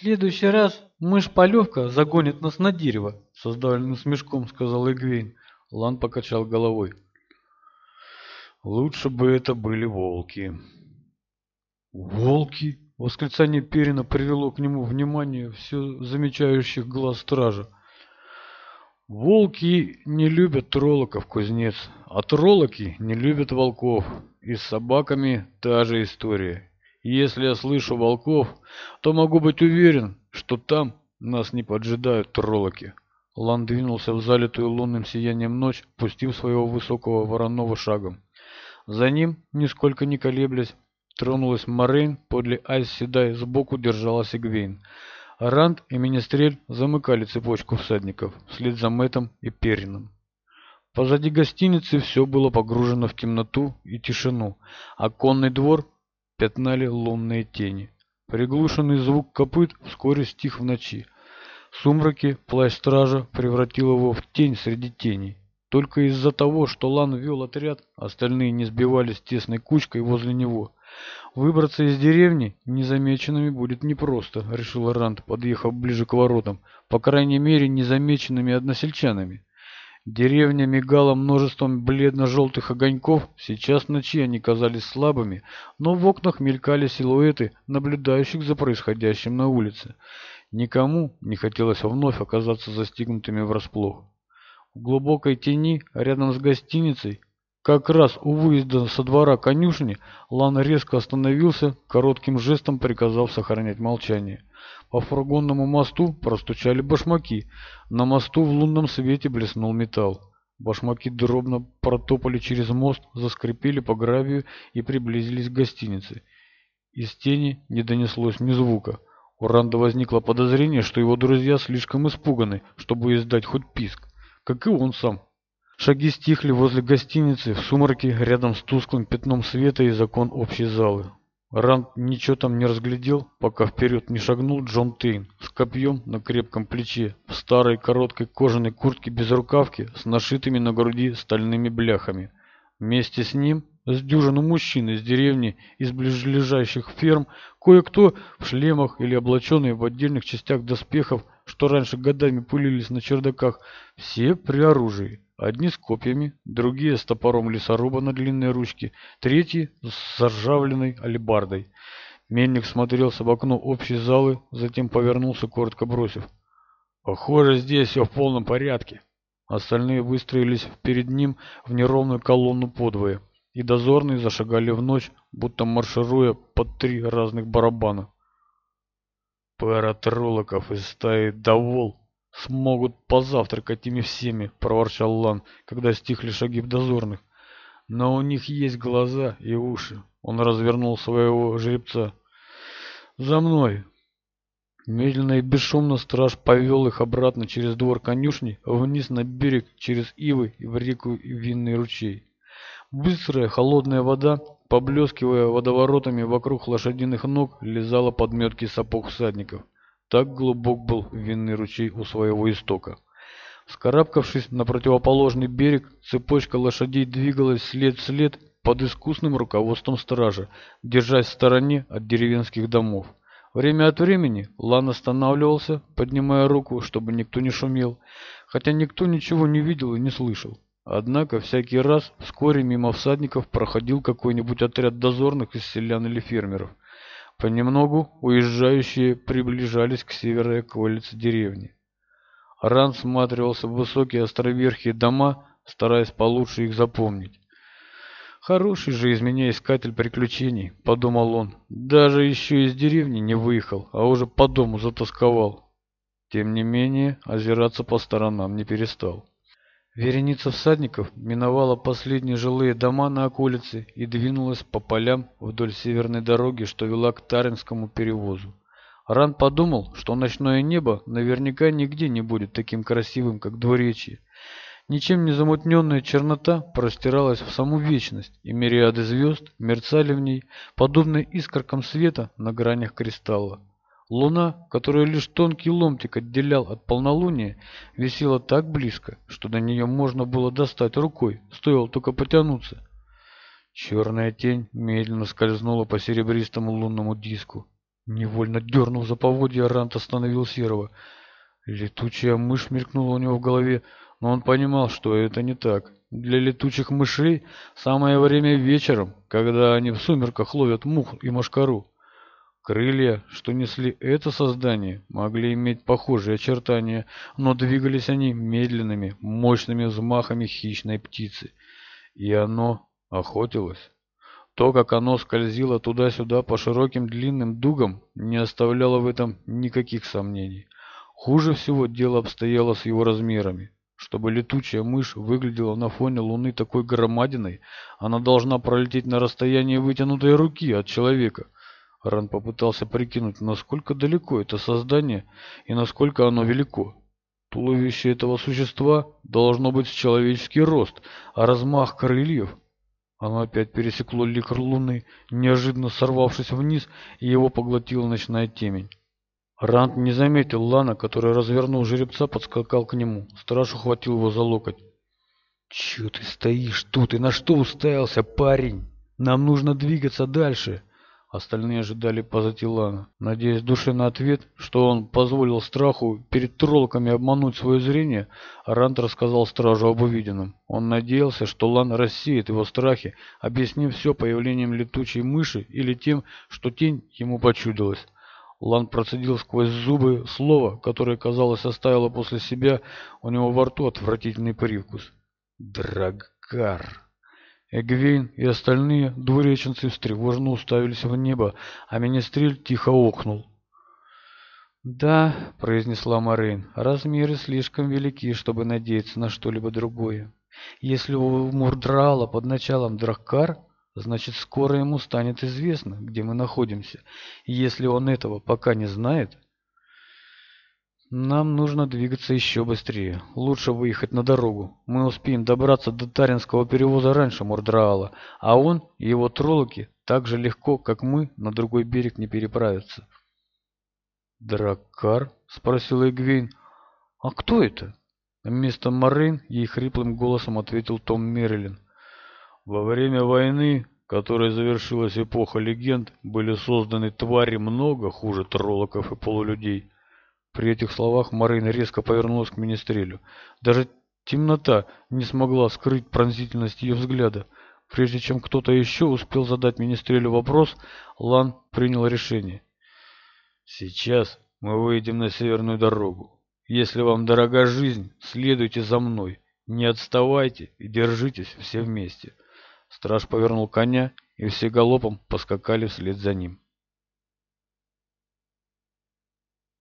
следующий раз мышь Полевка загонит нас на дерево», — со сдавленным смешком сказал Эгвейн. Лан покачал головой. «Лучше бы это были волки». «Волки?» — восклицание Перина привело к нему внимание все замечающих глаз стража. «Волки не любят троллоков, кузнец, а троллоки не любят волков. И с собаками та же история. Если я слышу волков, то могу быть уверен, что там нас не поджидают троллоки. Лан двинулся в залитую лунным сиянием ночь, пустив своего высокого вороного шагом. За ним, нисколько не колеблясь, тронулась Морейн, подле Айс Седай сбоку держалась Сигвейн. Ранд и Министрель замыкали цепочку всадников, вслед за Мэтом и Перином. Позади гостиницы все было погружено в темноту и тишину, а конный двор пятнали лунные тени. Приглушенный звук копыт вскоре стих в ночи. Сумраки плащ стража превратил его в тень среди теней. Только из-за того, что Лан вел отряд, остальные не сбивались тесной кучкой возле него. Выбраться из деревни незамеченными будет непросто, решил Ранд, подъехав ближе к воротам. По крайней мере, незамеченными односельчанами деревня мигала множеством бледно-желтых огоньков, сейчас ночи они казались слабыми, но в окнах мелькали силуэты, наблюдающих за происходящим на улице. Никому не хотелось вновь оказаться застигнутыми врасплох. В глубокой тени, рядом с гостиницей, как раз у выезда со двора конюшни Лан резко остановился, коротким жестом приказав сохранять молчание. По фургонному мосту простучали башмаки. На мосту в лунном свете блеснул металл. Башмаки дробно протопали через мост, заскрипели по гравию и приблизились к гостинице. Из тени не донеслось ни звука. У Ранда возникло подозрение, что его друзья слишком испуганы, чтобы издать хоть писк, как и он сам шаги стихли возле гостиницы, в сумраке, рядом с тусклым пятном света из окон общей залы. Ранд ничего там не разглядел, пока вперед не шагнул Джон Тейн с копьем на крепком плече, в старой короткой кожаной куртке без рукавки с нашитыми на груди стальными бляхами. Вместе с ним с дюжину мужчин из деревни, из ближайших ферм, кое-кто в шлемах или облаченные в отдельных частях доспехов, что раньше годами пылились на чердаках, все при оружии. Одни с копьями, другие с топором лесоруба на длинной ручке, третьи с заржавленной алебардой. Мельник смотрелся в окно общей залы, затем повернулся, коротко бросив. «Похоже, здесь все в полном порядке». Остальные выстроились перед ним в неровную колонну подвое, и дозорные зашагали в ночь, будто маршируя под три разных барабана. «Пара троллоков из стаи Давол смогут позавтракать ими всеми, проворчал Лан, когда стихли шаги дозорных. Но у них есть глаза и уши. Он развернул своего жеребца. За мной. Медленно и бесшумно страж повел их обратно через двор конюшни, вниз на берег, через ивы и в реку и винный ручей. Быстрая холодная вода, поблескивая водоворотами вокруг лошадиных ног, лизала подметки сапог всадников. Так глубок был винный ручей у своего истока. Скарабкавшись на противоположный берег, цепочка лошадей двигалась след в след под искусным руководством стража, держась в стороне от деревенских домов. Время от времени Лан останавливался, поднимая руку, чтобы никто не шумел, хотя никто ничего не видел и не слышал. Однако всякий раз вскоре мимо всадников проходил какой-нибудь отряд дозорных из селян или фермеров. Понемногу уезжающие приближались к северной околице деревни. Ран всматривался в высокие островерхие дома, стараясь получше их запомнить. «Хороший же из меня искатель приключений», — подумал он. «Даже еще из деревни не выехал, а уже по дому затасковал». Тем не менее, озираться по сторонам не перестал. Вереница всадников миновала последние жилые дома на околице и двинулась по полям вдоль северной дороги, что вела к Таринскому перевозу. Ран подумал, что ночное небо наверняка нигде не будет таким красивым, как дворечье. Ничем не замутненная чернота простиралась в саму вечность, и мириады звезд мерцали в ней, подобно искоркам света на гранях кристалла. Луна, которую лишь тонкий ломтик отделял от полнолуния, висела так близко, что на нее можно было достать рукой, стоило только потянуться. Черная тень медленно скользнула по серебристому лунному диску. Невольно дернув за поводья, Рант остановил Серого. Летучая мышь мелькнула у него в голове, но он понимал, что это не так. Для летучих мышей самое время вечером, когда они в сумерках ловят мух и мошкару. Крылья, что несли это создание, могли иметь похожие очертания, но двигались они медленными, мощными взмахами хищной птицы. И оно охотилось. То, как оно скользило туда-сюда по широким длинным дугам, не оставляло в этом никаких сомнений. Хуже всего дело обстояло с его размерами. Чтобы летучая мышь выглядела на фоне Луны такой громадиной, она должна пролететь на расстоянии вытянутой руки от человека – Ран попытался прикинуть, насколько далеко это создание и насколько оно велико. Туловище этого существа должно быть в человеческий рост, а размах крыльев... Оно опять пересекло ликр луны, неожиданно сорвавшись вниз, и его поглотила ночная темень. Ранд не заметил Лана, который развернул жеребца, подскакал к нему. Страж ухватил его за локоть. Чего ты стоишь тут и на что уставился, парень? Нам нужно двигаться дальше!» Остальные ожидали позатилана, надеясь души на ответ, что он позволил страху перед троллками обмануть свое зрение, Арант рассказал стражу об увиденном. Он надеялся, что Лан рассеет его страхи, объяснив все появлением летучей мыши или тем, что тень ему почудилась. Лан процедил сквозь зубы слово, которое, казалось, оставило после себя у него во рту отвратительный привкус. Драгкар. Эгвейн и остальные двуреченцы встревоженно уставились в небо, а Министрель тихо окнул. «Да», — произнесла Морейн, — «размеры слишком велики, чтобы надеяться на что-либо другое. Если у Мурдрала под началом Драккар, значит, скоро ему станет известно, где мы находимся. И если он этого пока не знает, нам нужно двигаться еще быстрее. Лучше выехать на дорогу. Мы успеем добраться до Таринского перевоза раньше Мордраала, а он и его троллоки так же легко, как мы, на другой берег не переправятся. «Драккар?» — спросил Эгвейн. «А кто это?» Вместо Марин ей хриплым голосом ответил Том Мерлин. «Во время войны, которой завершилась эпоха легенд, были созданы твари много хуже троллоков и полулюдей». При этих словах Марина резко повернулась к министрелю. Даже темнота не смогла скрыть пронзительность ее взгляда. Прежде чем кто-то еще успел задать министрелю вопрос, Лан принял решение. «Сейчас мы выйдем на северную дорогу. Если вам дорога жизнь, следуйте за мной. Не отставайте и держитесь все вместе». Страж повернул коня, и все галопом поскакали вслед за ним.